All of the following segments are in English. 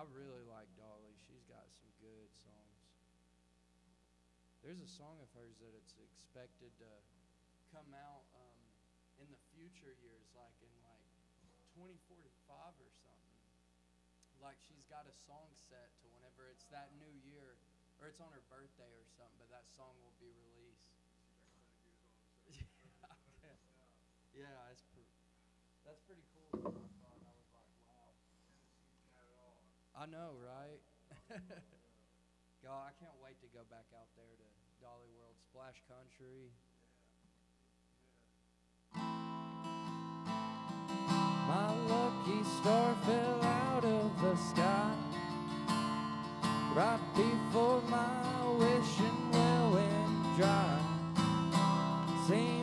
I really like Dolly. She's got some good songs. There's a song of hers that it's expected to come out um, in the future years, like in like 2045 or something. Like she's got a song set to whenever it's that new year, or it's on her birthday or something. But that song will be released. yeah, that's pr- that's pretty cool. I know, right? God, I can't wait to go back out there to Dollywood Splash Country. My lucky star fell out of the sky right before my wishing well went dry. Seemed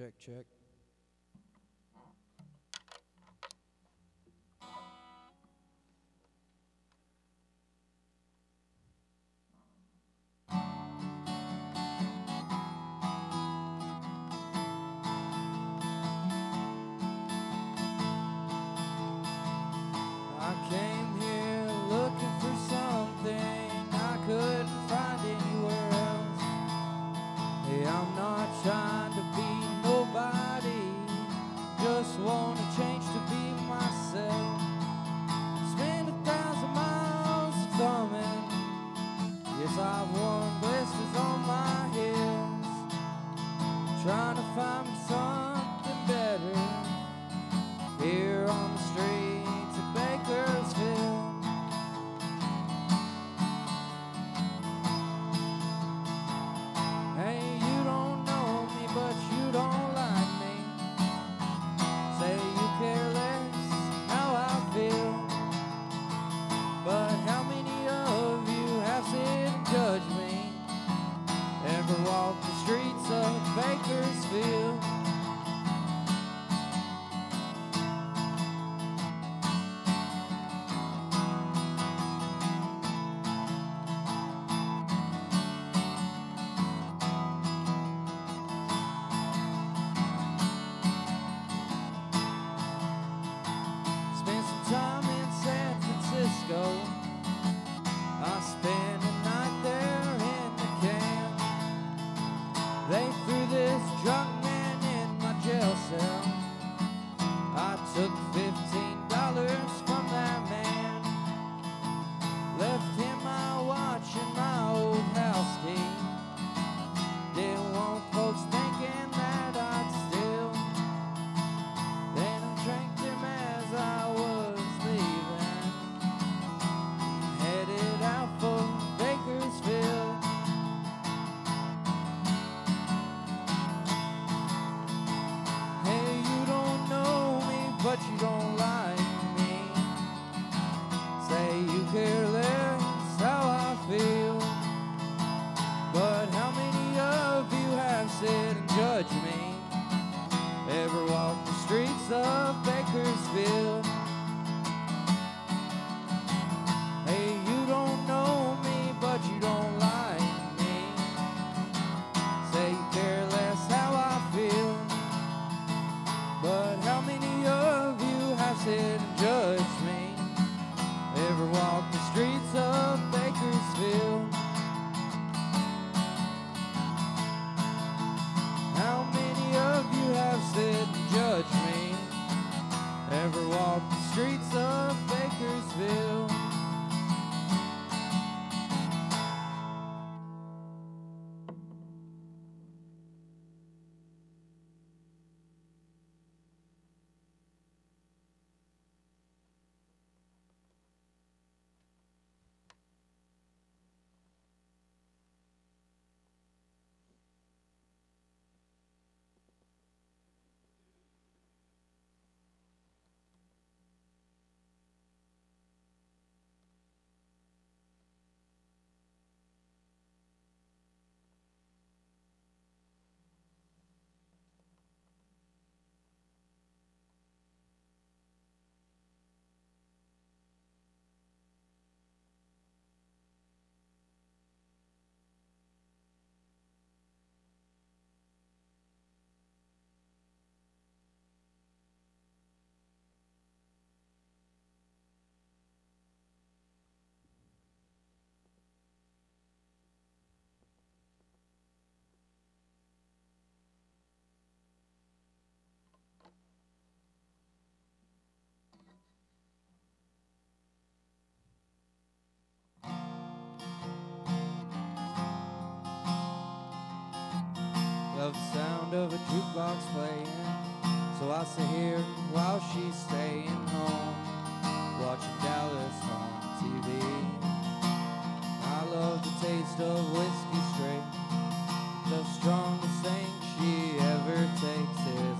Check, check. sound of a jukebox playing. So I sit here while she's staying home, watching Dallas on TV. I love the taste of whiskey straight. The strongest thing she ever takes is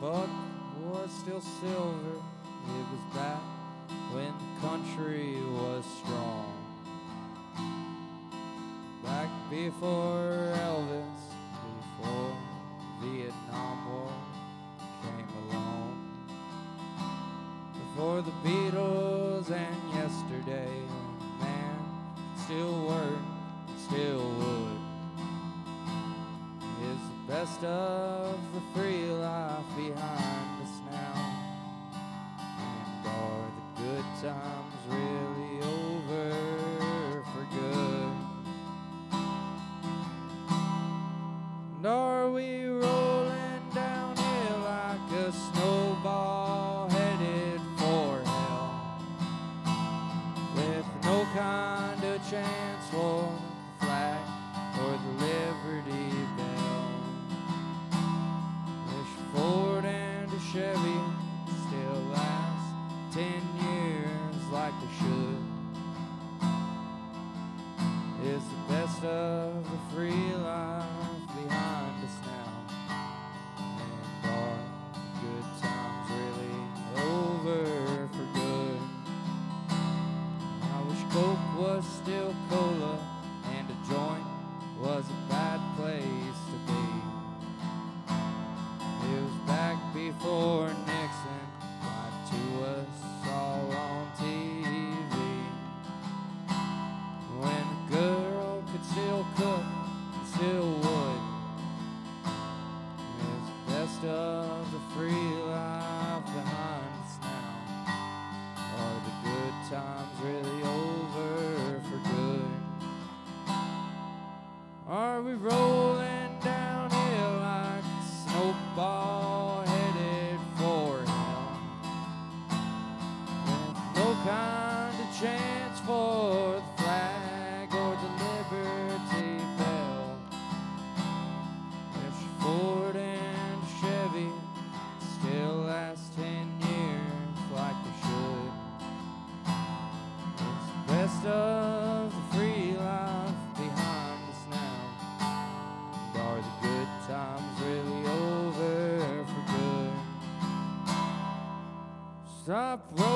but was still silver. It was back when the country was strong. Back before Elvis, before Vietnam War came along. Before the Beatles and yesterday, man still worked, still would. Is the best of the free life behind. Stop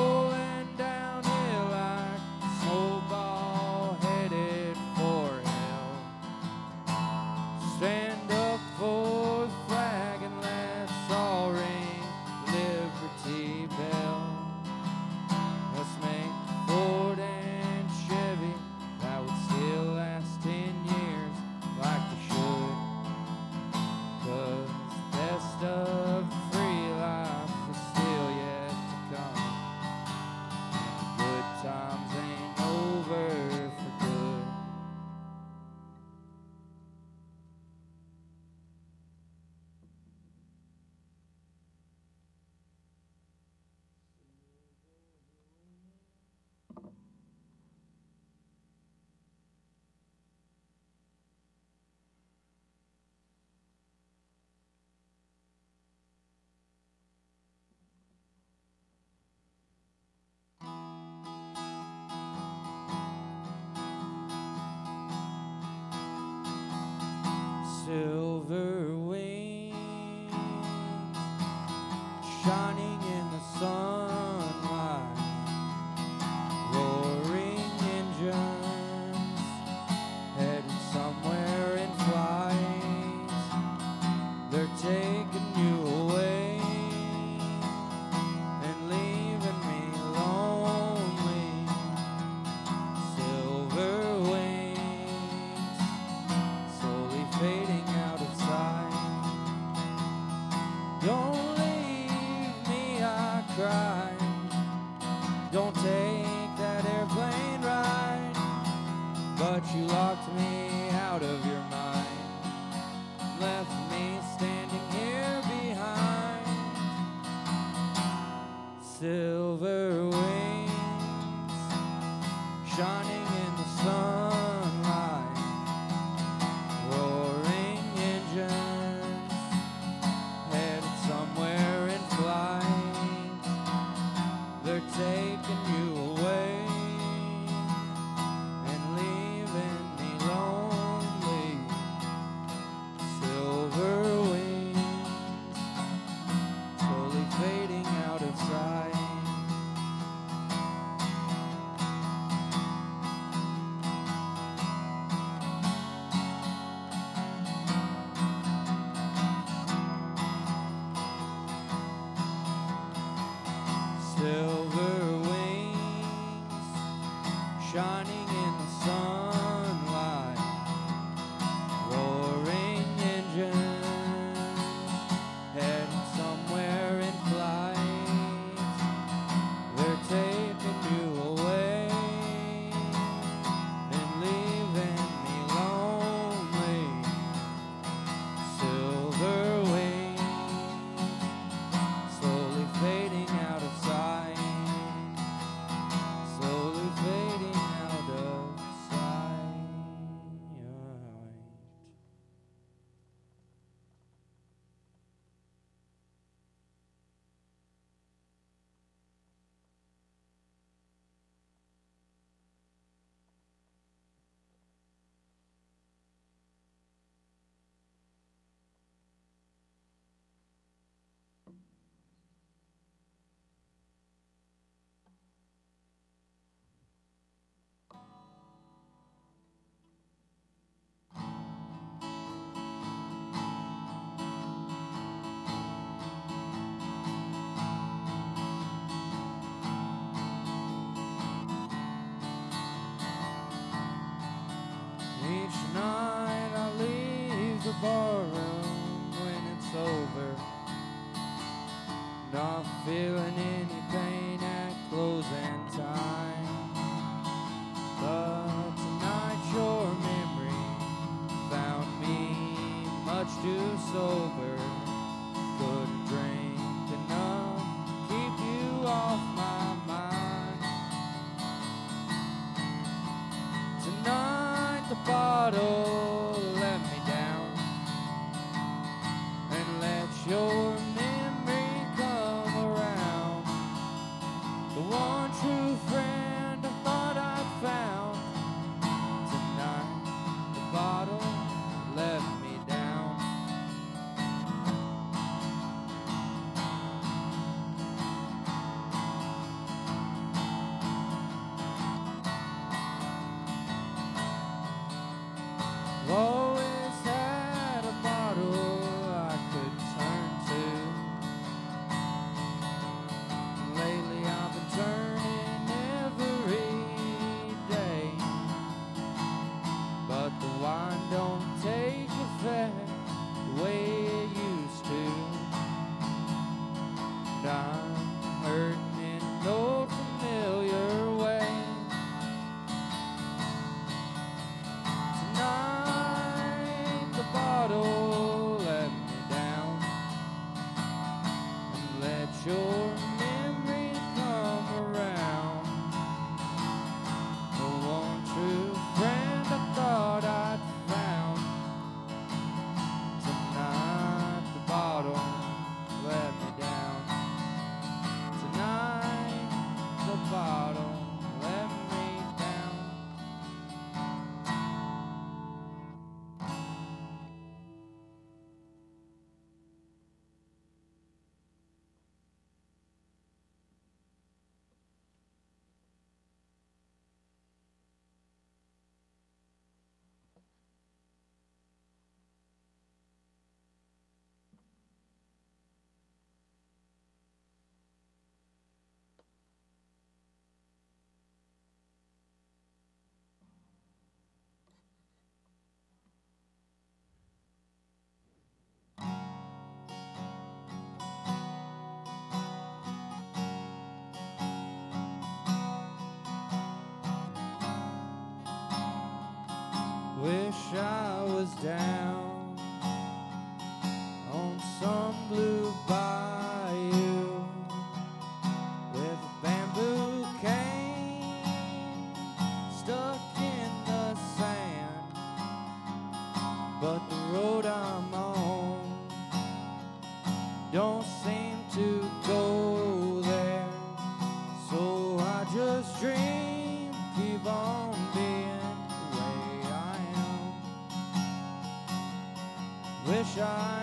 Wish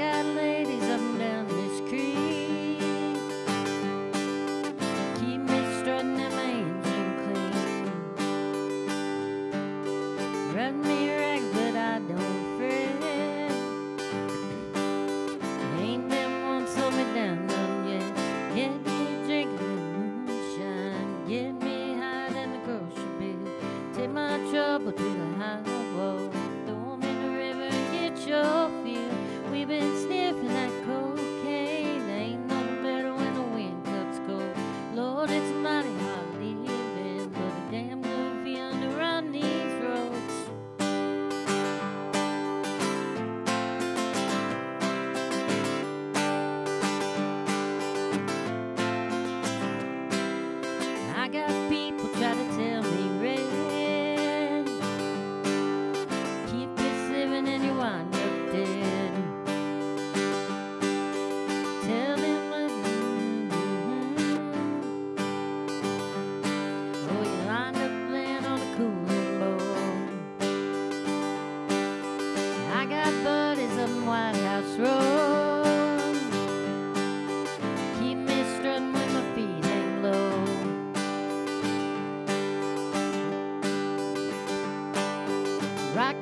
got Rock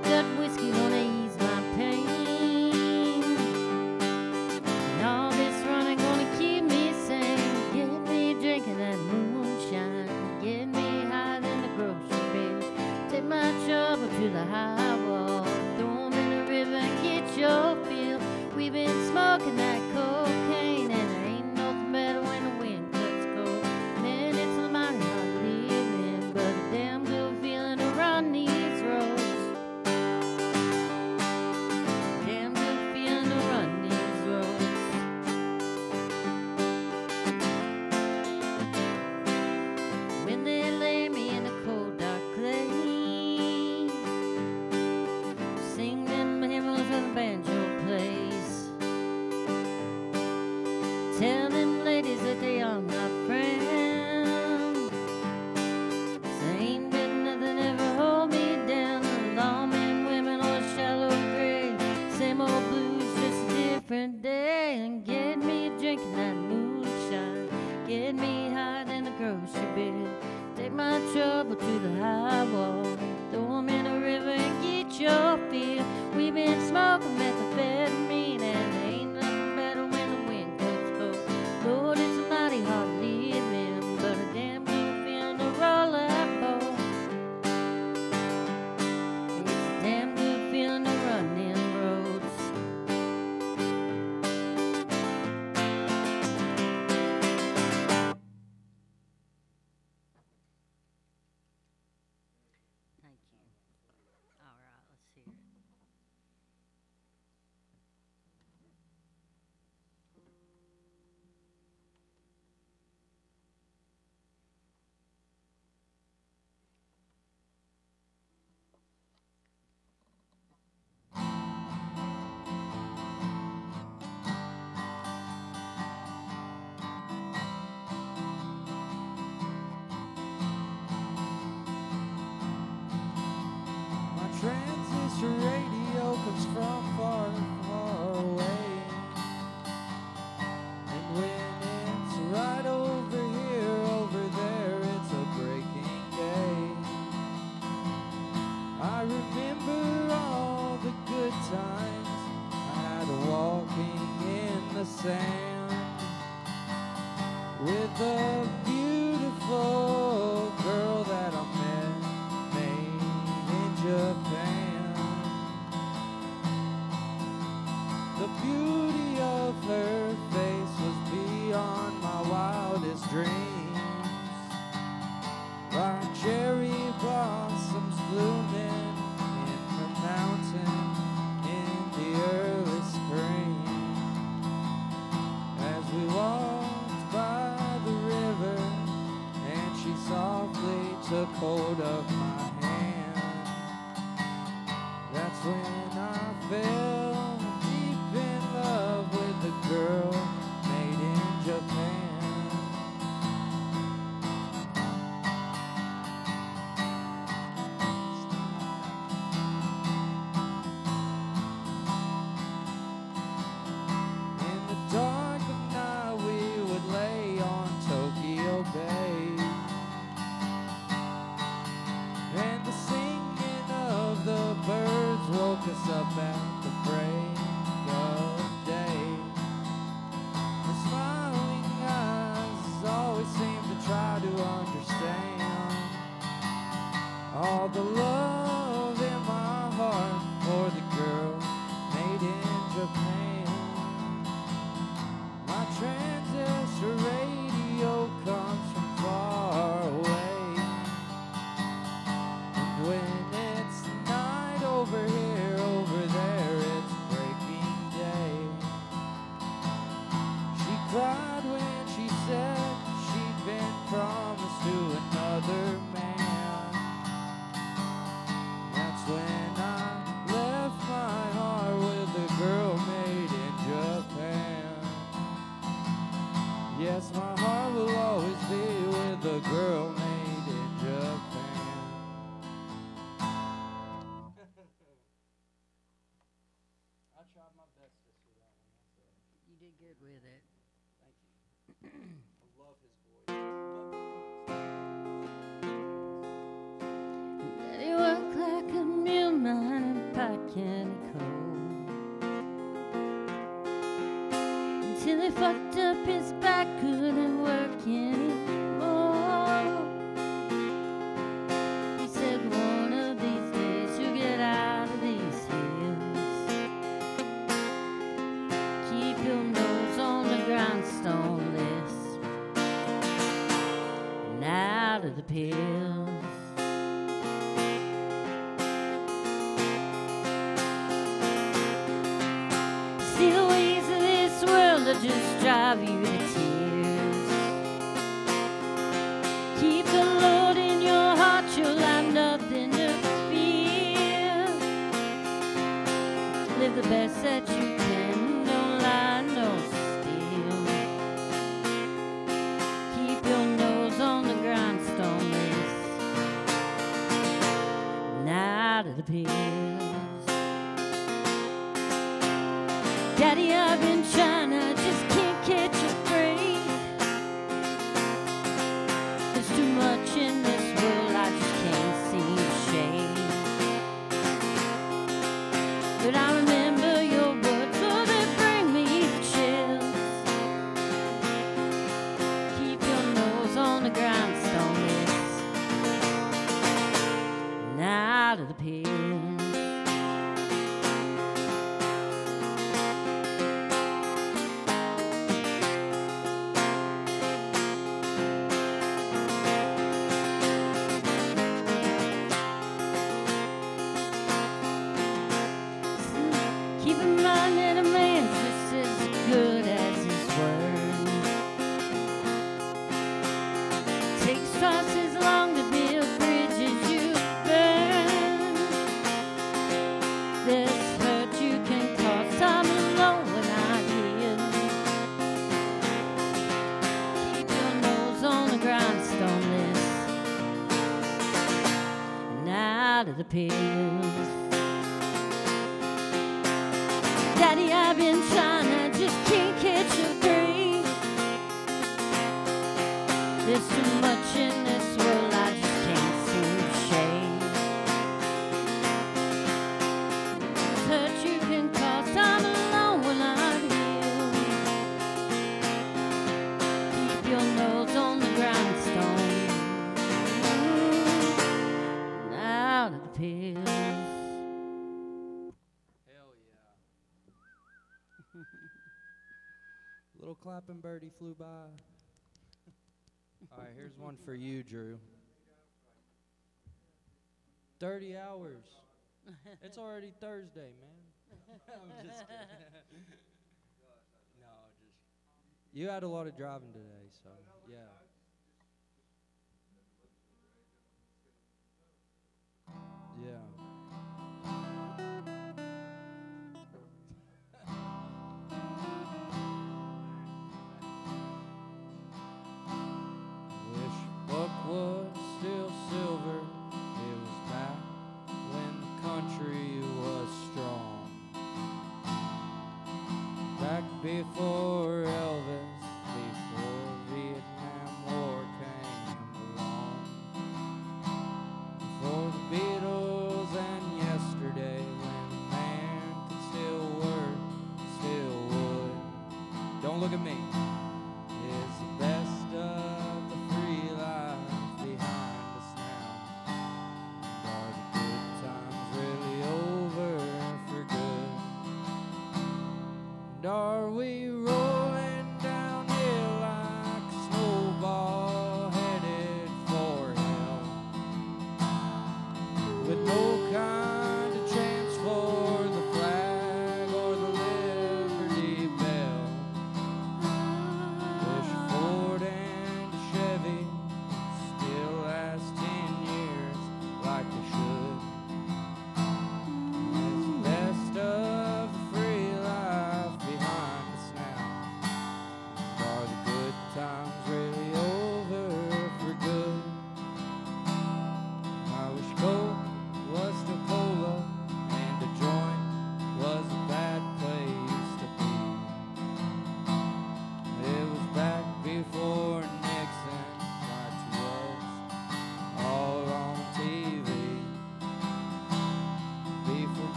Daddy, I've been trying, I hopping birdie flew by. All right, here's one for you, Drew. Thirty hours. It's already Thursday, man. I'm just kidding. no, just you had a lot of driving today, so yeah. Yeah. before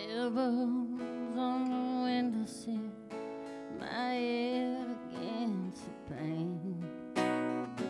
ever on the window seat.